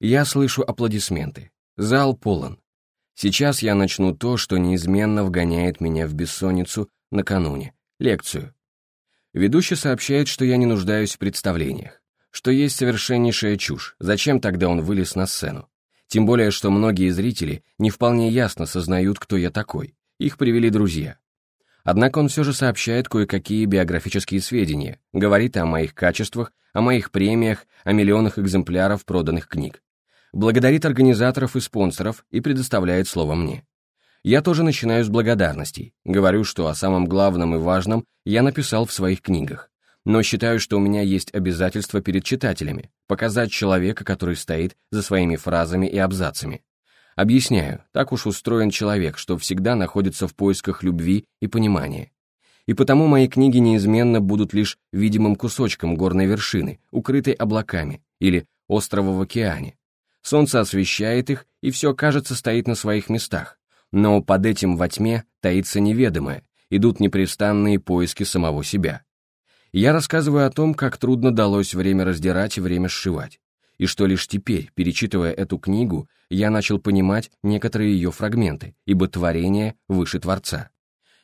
Я слышу аплодисменты. Зал полон. Сейчас я начну то, что неизменно вгоняет меня в бессонницу накануне. Лекцию. Ведущий сообщает, что я не нуждаюсь в представлениях, что есть совершеннейшая чушь, зачем тогда он вылез на сцену. Тем более, что многие зрители не вполне ясно сознают, кто я такой. Их привели друзья. Однако он все же сообщает кое-какие биографические сведения, говорит о моих качествах, о моих премиях, о миллионах экземпляров проданных книг. Благодарит организаторов и спонсоров и предоставляет слово мне. Я тоже начинаю с благодарностей, говорю, что о самом главном и важном я написал в своих книгах, но считаю, что у меня есть обязательство перед читателями, показать человека, который стоит за своими фразами и абзацами. Объясняю, так уж устроен человек, что всегда находится в поисках любви и понимания. И потому мои книги неизменно будут лишь видимым кусочком горной вершины, укрытой облаками, или острова в океане. Солнце освещает их, и все, кажется, стоит на своих местах. Но под этим во тьме таится неведомое, идут непрестанные поиски самого себя. Я рассказываю о том, как трудно далось время раздирать и время сшивать, и что лишь теперь, перечитывая эту книгу, я начал понимать некоторые ее фрагменты, ибо творение выше Творца.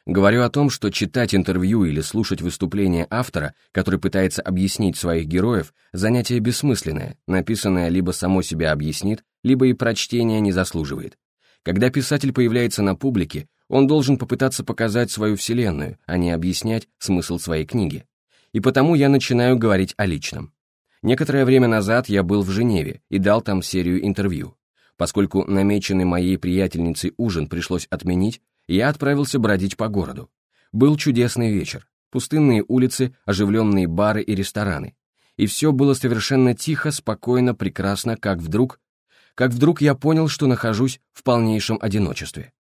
Говорю о том, что читать интервью или слушать выступление автора, который пытается объяснить своих героев, занятие бессмысленное, написанное либо само себя объяснит, либо и прочтения не заслуживает. Когда писатель появляется на публике, он должен попытаться показать свою вселенную, а не объяснять смысл своей книги. И потому я начинаю говорить о личном. Некоторое время назад я был в Женеве и дал там серию интервью. Поскольку намеченный моей приятельницей ужин пришлось отменить, я отправился бродить по городу. Был чудесный вечер, пустынные улицы, оживленные бары и рестораны. И все было совершенно тихо, спокойно, прекрасно, как вдруг как вдруг я понял, что нахожусь в полнейшем одиночестве.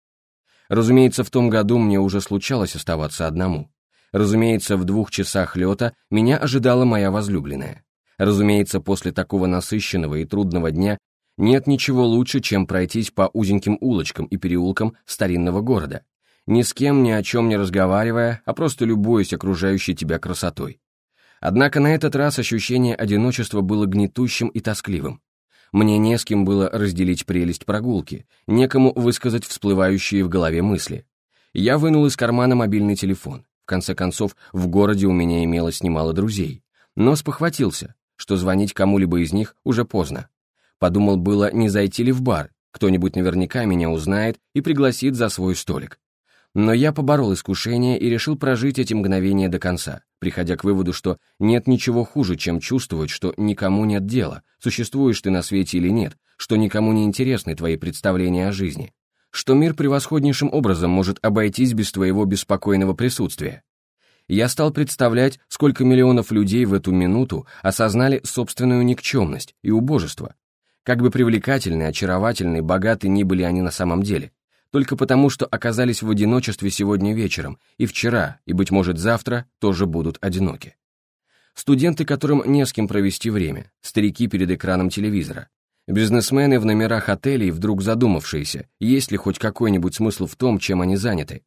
Разумеется, в том году мне уже случалось оставаться одному. Разумеется, в двух часах лета меня ожидала моя возлюбленная. Разумеется, после такого насыщенного и трудного дня нет ничего лучше, чем пройтись по узеньким улочкам и переулкам старинного города, ни с кем ни о чем не разговаривая, а просто любуясь окружающей тебя красотой. Однако на этот раз ощущение одиночества было гнетущим и тоскливым. Мне не с кем было разделить прелесть прогулки, некому высказать всплывающие в голове мысли. Я вынул из кармана мобильный телефон. В конце концов, в городе у меня имелось немало друзей. Но спохватился, что звонить кому-либо из них уже поздно. Подумал было, не зайти ли в бар, кто-нибудь наверняка меня узнает и пригласит за свой столик. Но я поборол искушение и решил прожить эти мгновения до конца, приходя к выводу, что нет ничего хуже, чем чувствовать, что никому нет дела, существуешь ты на свете или нет, что никому не интересны твои представления о жизни, что мир превосходнейшим образом может обойтись без твоего беспокойного присутствия. Я стал представлять, сколько миллионов людей в эту минуту осознали собственную никчемность и убожество, как бы привлекательны, очаровательны, богаты ни были они на самом деле, только потому, что оказались в одиночестве сегодня вечером, и вчера, и, быть может, завтра тоже будут одиноки. Студенты, которым не с кем провести время, старики перед экраном телевизора, бизнесмены в номерах отелей, вдруг задумавшиеся, есть ли хоть какой-нибудь смысл в том, чем они заняты,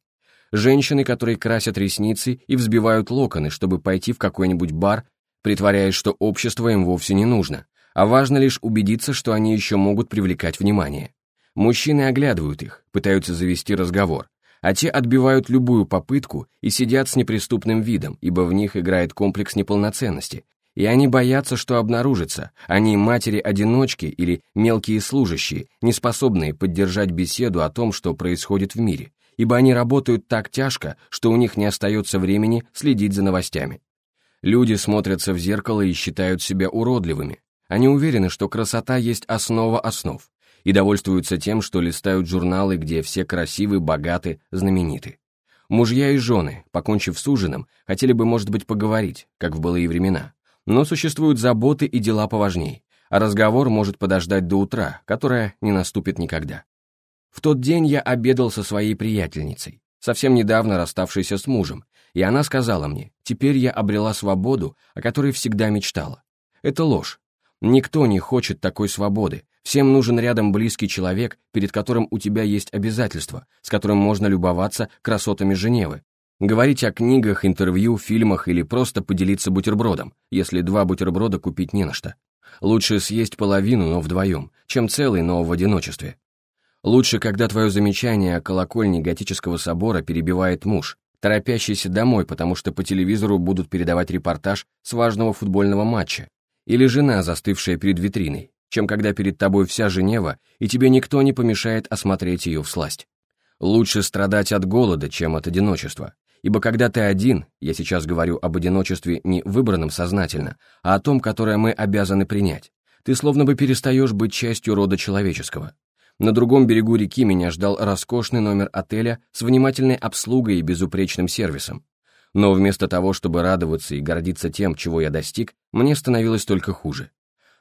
женщины, которые красят ресницы и взбивают локоны, чтобы пойти в какой-нибудь бар, притворяясь, что общество им вовсе не нужно, а важно лишь убедиться, что они еще могут привлекать внимание. Мужчины оглядывают их, пытаются завести разговор, а те отбивают любую попытку и сидят с неприступным видом, ибо в них играет комплекс неполноценности, и они боятся, что обнаружится, они матери-одиночки или мелкие служащие, не способные поддержать беседу о том, что происходит в мире, ибо они работают так тяжко, что у них не остается времени следить за новостями. Люди смотрятся в зеркало и считают себя уродливыми. Они уверены, что красота есть основа основ и довольствуются тем, что листают журналы, где все красивы, богаты, знамениты. Мужья и жены, покончив с ужином, хотели бы, может быть, поговорить, как в былые времена. Но существуют заботы и дела поважней, а разговор может подождать до утра, которое не наступит никогда. В тот день я обедал со своей приятельницей, совсем недавно расставшейся с мужем, и она сказала мне, теперь я обрела свободу, о которой всегда мечтала. Это ложь. Никто не хочет такой свободы, Всем нужен рядом близкий человек, перед которым у тебя есть обязательства, с которым можно любоваться красотами Женевы. Говорить о книгах, интервью, фильмах или просто поделиться бутербродом, если два бутерброда купить не на что. Лучше съесть половину, но вдвоем, чем целый, но в одиночестве. Лучше, когда твое замечание о колокольне готического собора перебивает муж, торопящийся домой, потому что по телевизору будут передавать репортаж с важного футбольного матча, или жена, застывшая перед витриной, чем когда перед тобой вся Женева, и тебе никто не помешает осмотреть ее всласть. Лучше страдать от голода, чем от одиночества, ибо когда ты один, я сейчас говорю об одиночестве не выбранном сознательно, а о том, которое мы обязаны принять, ты словно бы перестаешь быть частью рода человеческого. На другом берегу реки меня ждал роскошный номер отеля с внимательной обслугой и безупречным сервисом. Но вместо того, чтобы радоваться и гордиться тем, чего я достиг, мне становилось только хуже.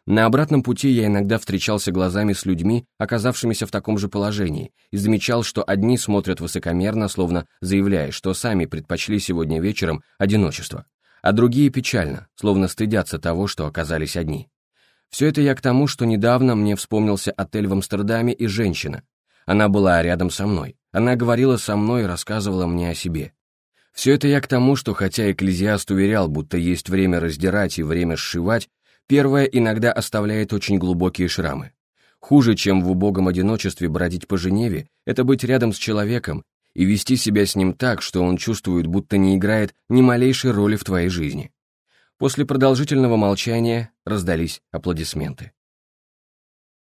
На обратном пути я иногда встречался глазами с людьми, оказавшимися в таком же положении, и замечал, что одни смотрят высокомерно, словно заявляя, что сами предпочли сегодня вечером одиночество, а другие печально, словно стыдятся того, что оказались одни. Все это я к тому, что недавно мне вспомнился отель в Амстердаме и женщина. Она была рядом со мной. Она говорила со мной и рассказывала мне о себе. Все это я к тому, что хотя экклезиаст уверял, будто есть время раздирать и время сшивать, первое иногда оставляет очень глубокие шрамы. Хуже, чем в убогом одиночестве бродить по Женеве, это быть рядом с человеком и вести себя с ним так, что он чувствует, будто не играет ни малейшей роли в твоей жизни. После продолжительного молчания раздались аплодисменты.